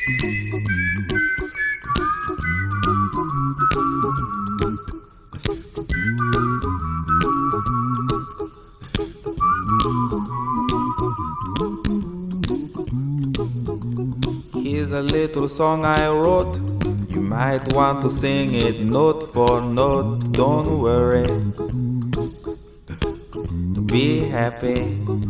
Here's a little song I wrote. You might want to sing it note for note. Don't worry. Be happy.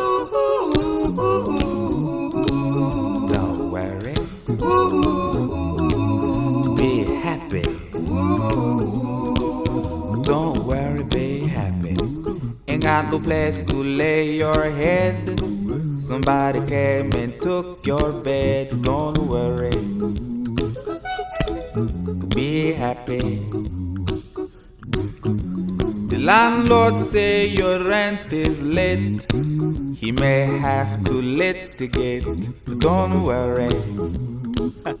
Don't worry, be happy. Ain't got no place to lay your head. Somebody came and took your bed. Don't worry. Be happy. The landlord say your rent is late. He may have to litigate. Don't worry.